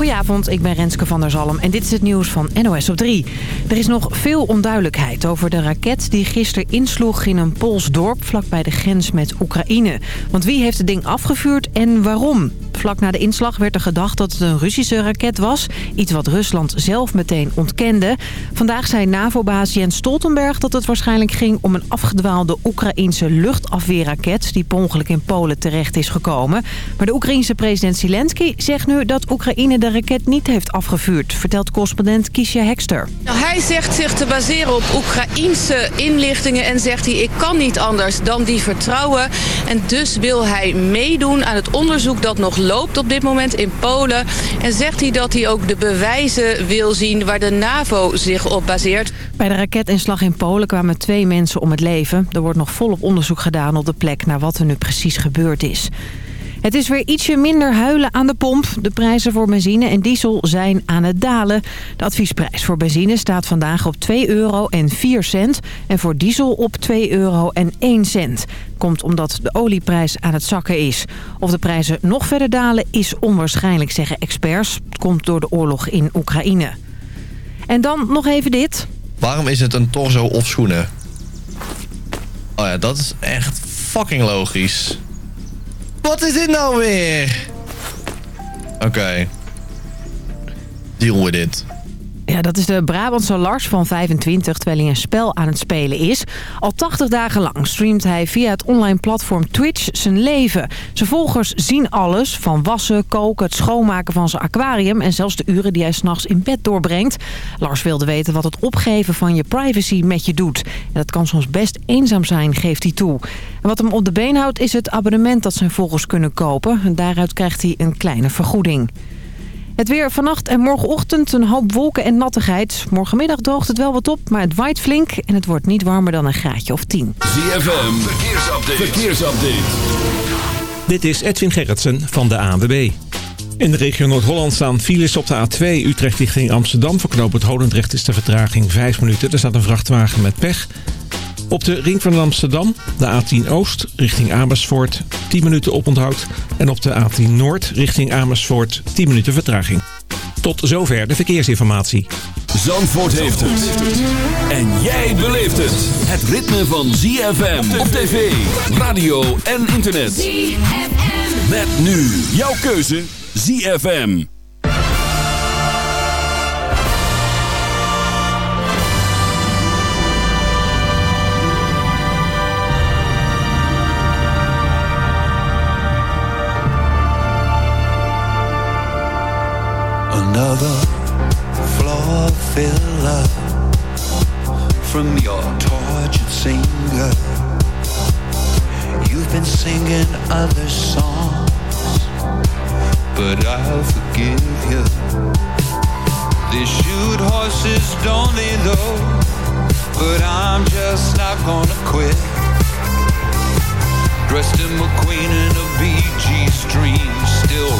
Goedenavond, ik ben Renske van der Zalm en dit is het nieuws van NOS op 3. Er is nog veel onduidelijkheid over de raket die gisteren insloeg in een Pools dorp vlakbij de grens met Oekraïne. Want wie heeft het ding afgevuurd en waarom? Vlak na de inslag werd er gedacht dat het een Russische raket was. Iets wat Rusland zelf meteen ontkende. Vandaag zei NAVO-baas Jens Stoltenberg dat het waarschijnlijk ging om een afgedwaalde Oekraïense luchtafweerraket... die per ongeluk in Polen terecht is gekomen. Maar de Oekraïense president Zelensky zegt nu dat Oekraïne de raket niet heeft afgevuurd... vertelt correspondent Kiesja Hekster. Nou, hij zegt zich te baseren op Oekraïense inlichtingen en zegt hij... ik kan niet anders dan die vertrouwen. En dus wil hij meedoen aan het onderzoek dat nog loopt op dit moment in Polen. En zegt hij dat hij ook de bewijzen wil zien waar de NAVO zich op baseert. Bij de raketinslag in Polen kwamen twee mensen om het leven. Er wordt nog volop onderzoek gedaan op de plek naar wat er nu precies gebeurd is. Het is weer ietsje minder huilen aan de pomp. De prijzen voor benzine en diesel zijn aan het dalen. De adviesprijs voor benzine staat vandaag op 2 euro en 4 cent. En voor diesel op 2 euro en 1 cent. Komt omdat de olieprijs aan het zakken is. Of de prijzen nog verder dalen is onwaarschijnlijk, zeggen experts. Het komt door de oorlog in Oekraïne. En dan nog even dit. Waarom is het een torso of schoenen? Oh ja, dat is echt fucking logisch. Wat is dit nou weer? Oké. Okay. Deal with it. Ja, dat is de Brabantse Lars van 25, terwijl hij een spel aan het spelen is. Al 80 dagen lang streamt hij via het online platform Twitch zijn leven. Zijn volgers zien alles, van wassen, koken, het schoonmaken van zijn aquarium... en zelfs de uren die hij s'nachts in bed doorbrengt. Lars wilde weten wat het opgeven van je privacy met je doet. En dat kan soms best eenzaam zijn, geeft hij toe. En wat hem op de been houdt is het abonnement dat zijn volgers kunnen kopen. En daaruit krijgt hij een kleine vergoeding. Het weer vannacht en morgenochtend een hoop wolken en nattigheid. Morgenmiddag droogt het wel wat op, maar het waait flink... en het wordt niet warmer dan een graadje of 10. ZFM, verkeersupdate. verkeersupdate. Dit is Edwin Gerritsen van de ANWB. In de regio Noord-Holland staan files op de A2 Utrecht richting Amsterdam. Voor knooppunt Holendrecht is de vertraging 5 minuten. Er staat een vrachtwagen met pech. Op de ring van Amsterdam, de A10 Oost richting Amersfoort, 10 minuten oponthoud. En op de A10 Noord richting Amersfoort, 10 minuten vertraging. Tot zover de verkeersinformatie. Zandvoort heeft het. En jij beleeft het. Het ritme van ZFM op tv, radio en internet. ZFM. Met nu jouw keuze ZFM. Another floor filler from your tortured singer. You've been singing other songs, but I'll forgive you. They shoot horses, don't they, though? But I'm just not gonna quit. Dressed in McQueen in a BG stream, still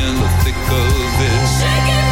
in the of this.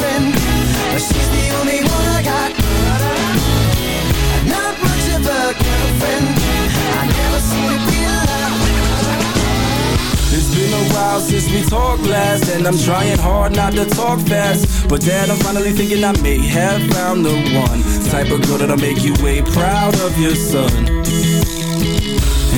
girlfriend. Uh, She's the only one I got. Not much of a girlfriend. I never seem to get lost. It's been a while since we talked last And I'm trying hard not to talk fast But dad, I'm finally thinking I may have found the one Type of girl that'll make you way proud of your son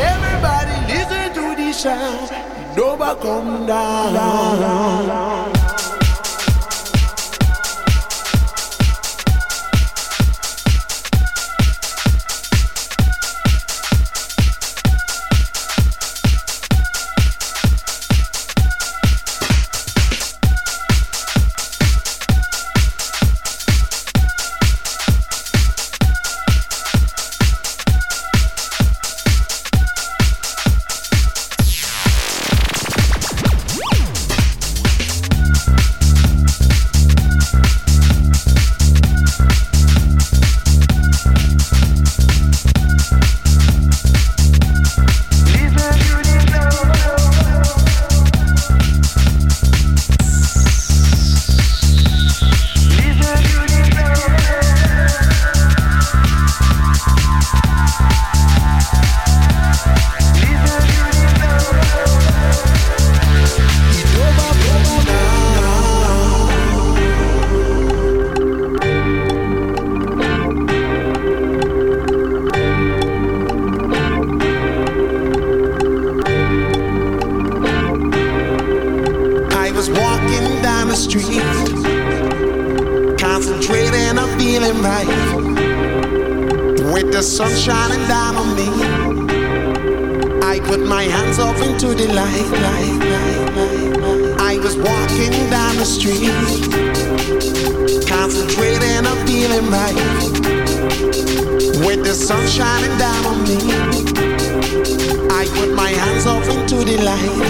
Everybody listen to the sound. Nova come down. the life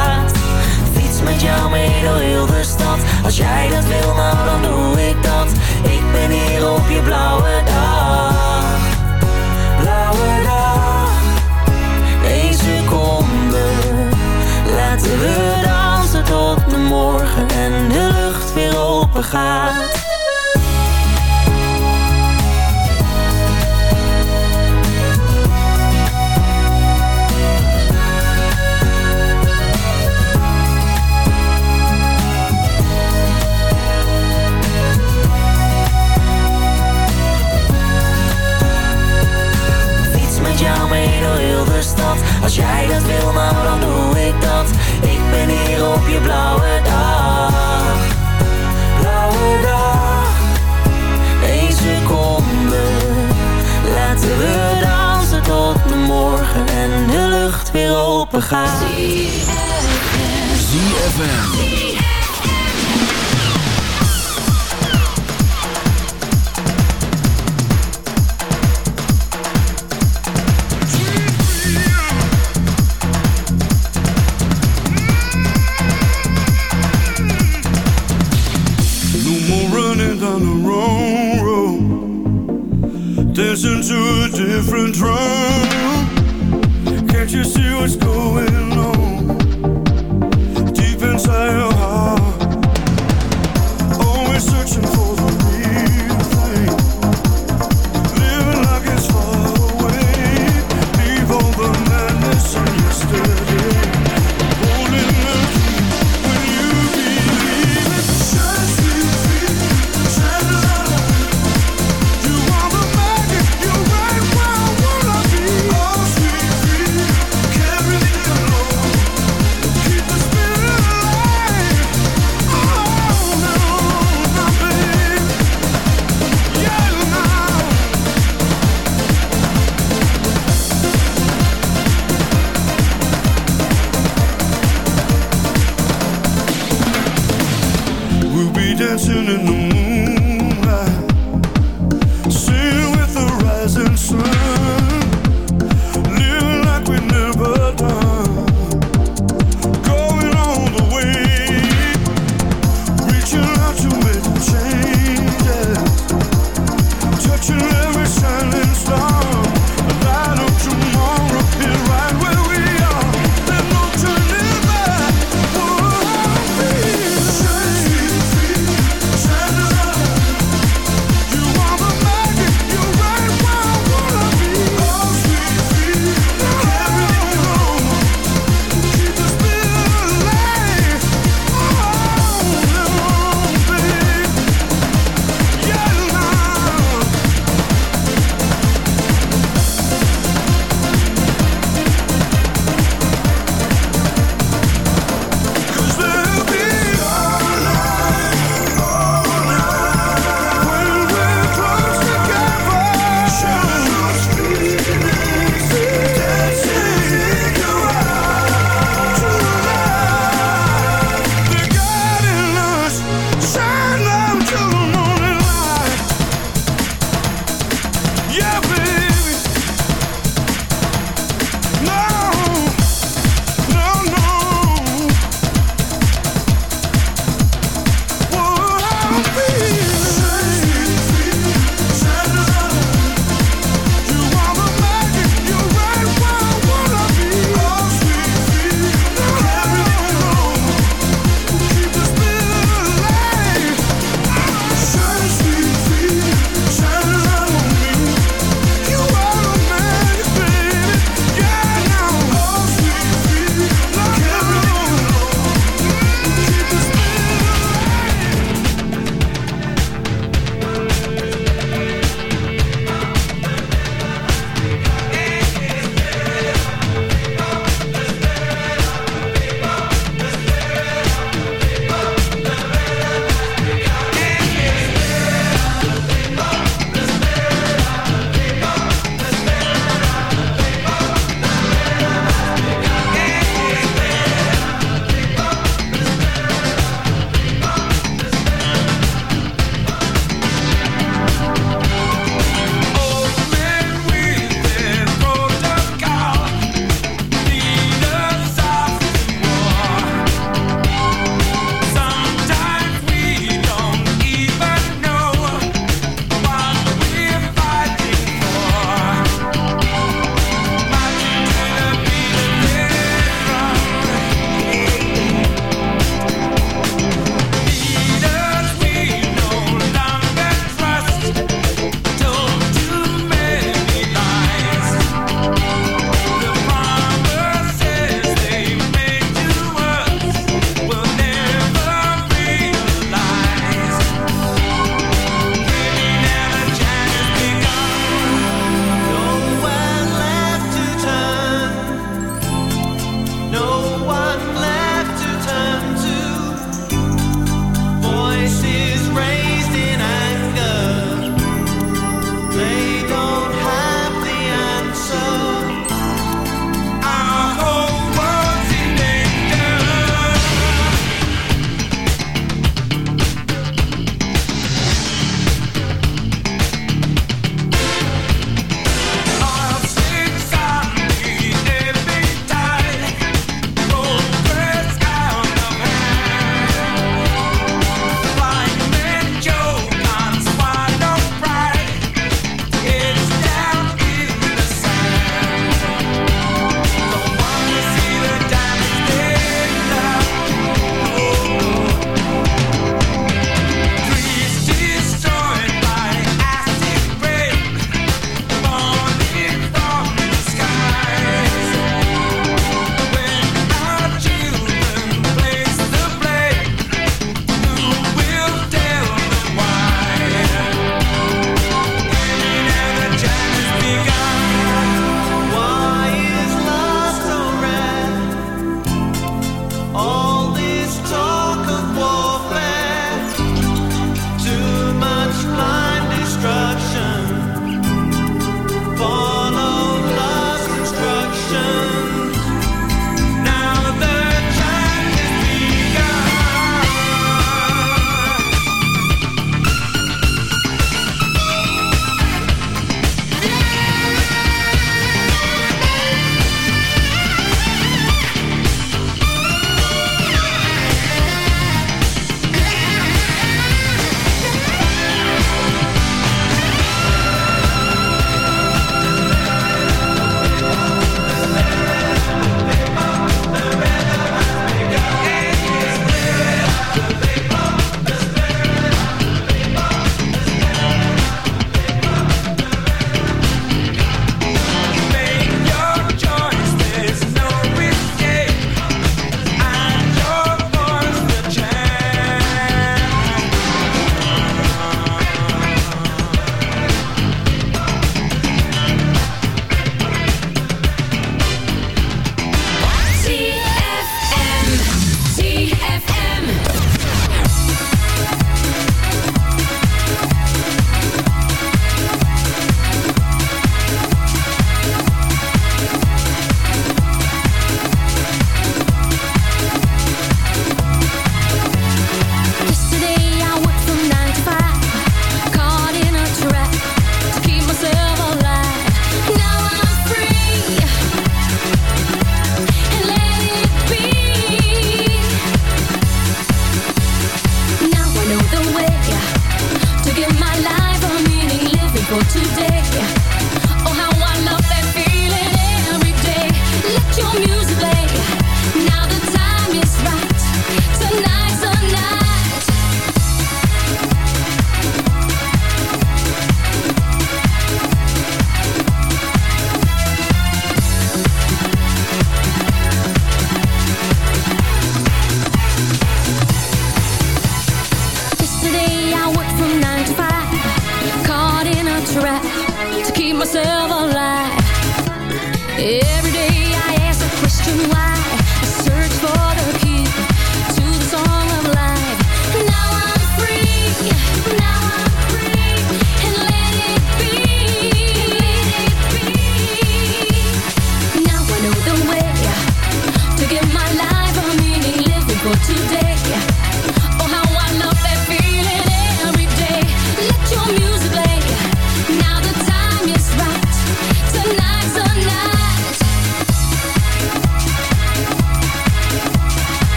Met jou mee door heel de stad, als jij dat wil, nou dan doe. Ik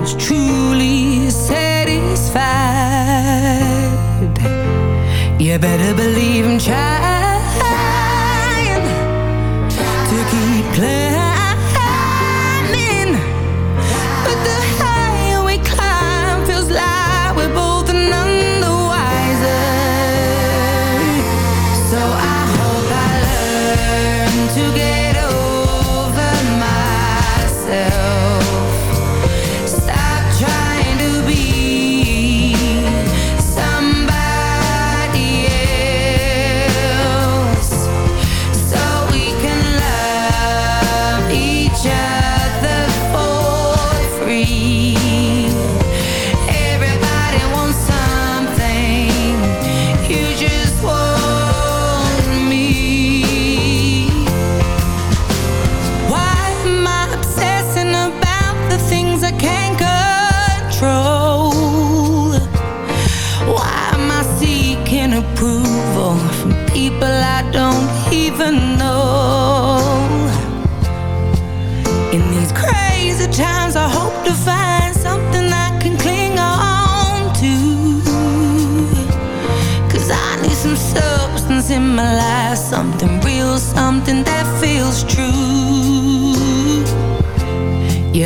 Was truly satisfied. You better believe him, child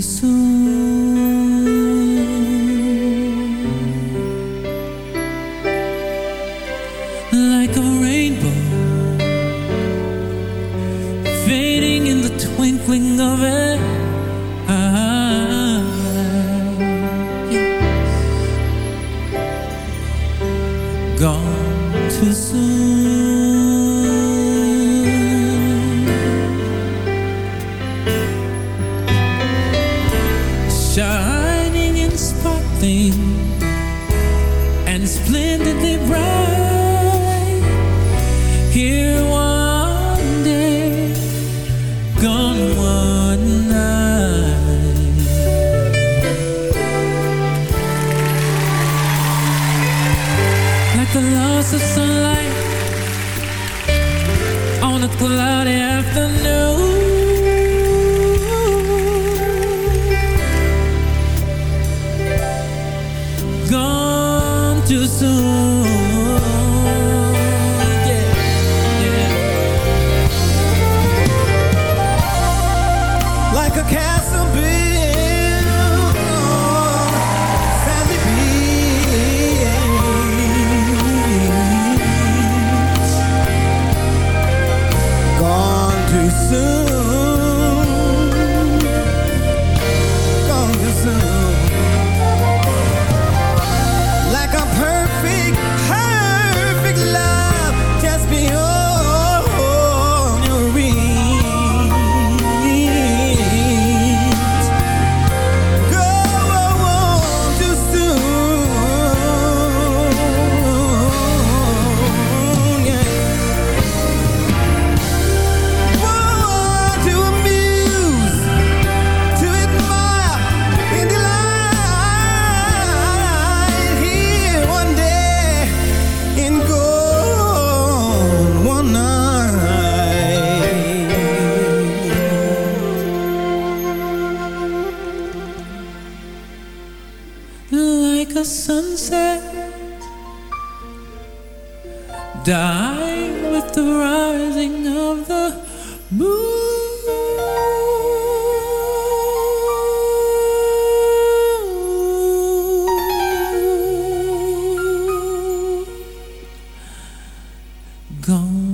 Jesus. gone.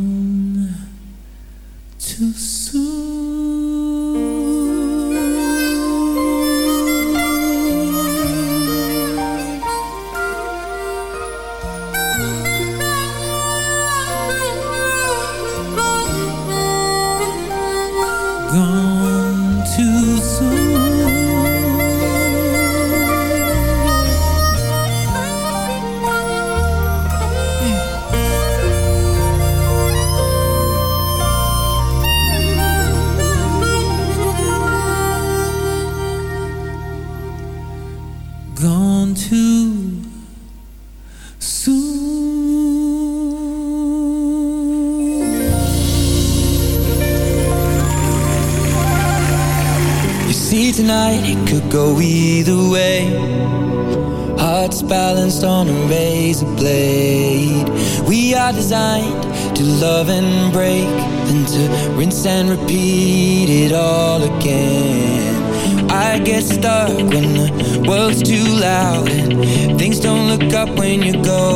once and repeat it all again. I get stuck when the world's too loud and things don't look up when you go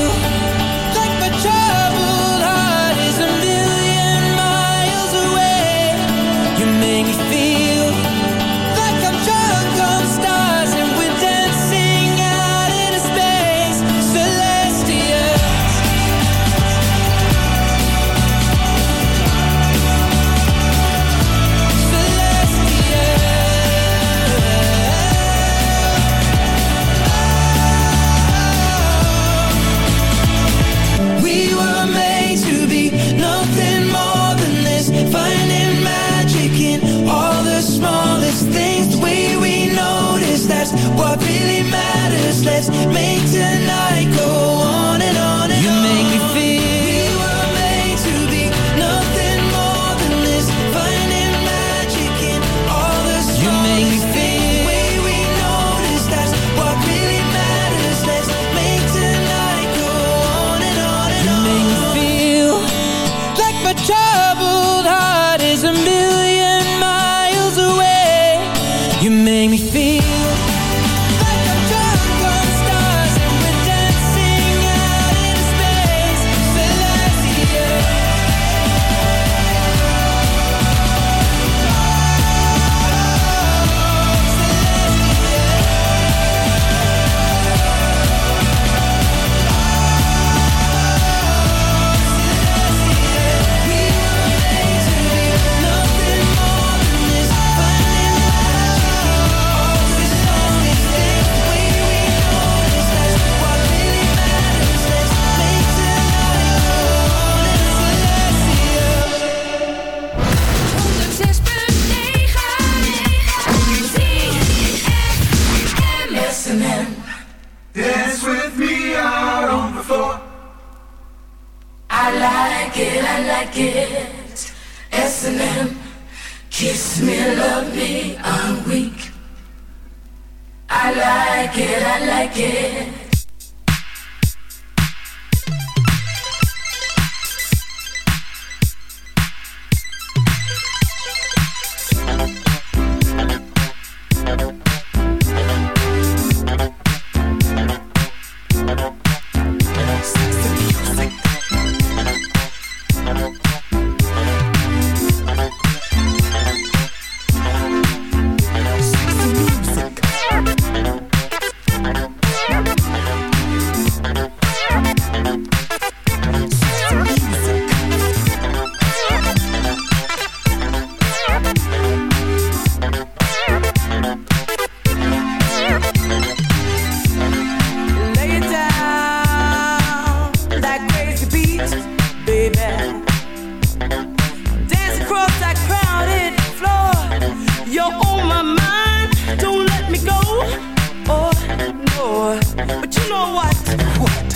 before. But you know what? What?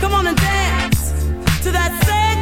Come on and dance to that sexy